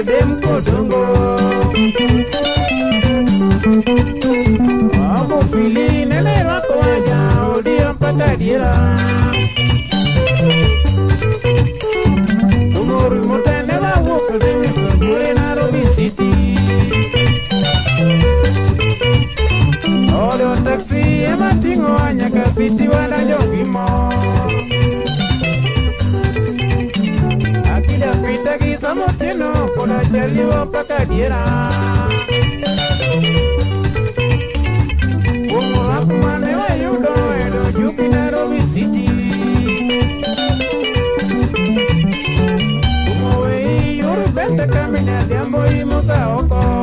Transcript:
kadem kodongo Amo fili nene rwako waja odio mpaka diera Umori motene wawuok demi kagure Nairobi City. Odo taksi ema ting'owa nyaka City wadonjo gi mor Akida pita gi Utagiza mutino unajaliwa mpaka jera umuhakumane wa yudo edo jupi Nairobi City umowei yorubende kamina dhiambo imusaoko